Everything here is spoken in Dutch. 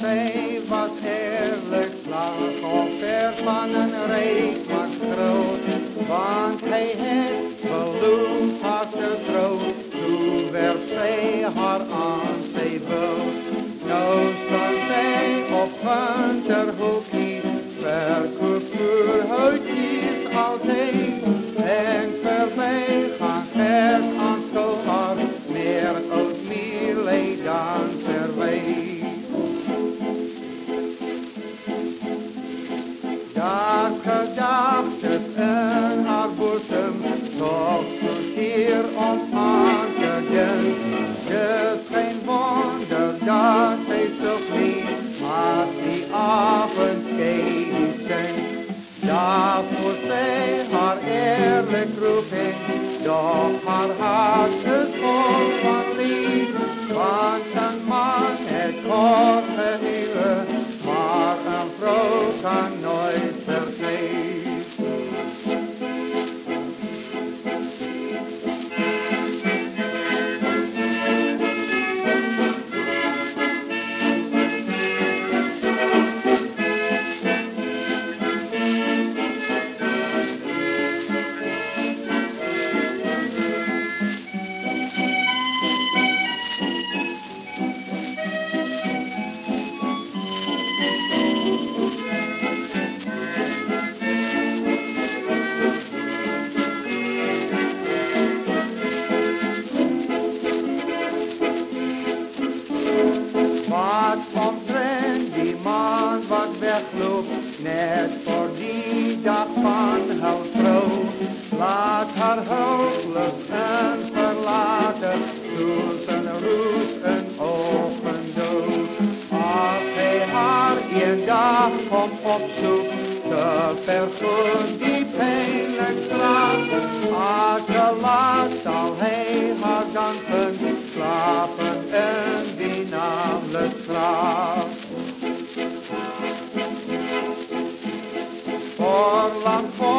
zij was heerlijk slachtoffer van een reek was groot. Want hij het beloofd had groot, toen werd zij haar electro pain. Wat omtrent die man wat wegloopt, net voor die dag van haar vrouw. Laat haar huwelijk en verlaten, toen zijn roes een ogen dood. Als hij haar een dag komt opzoekt, te vergoed die pijnlijk slaat. love for.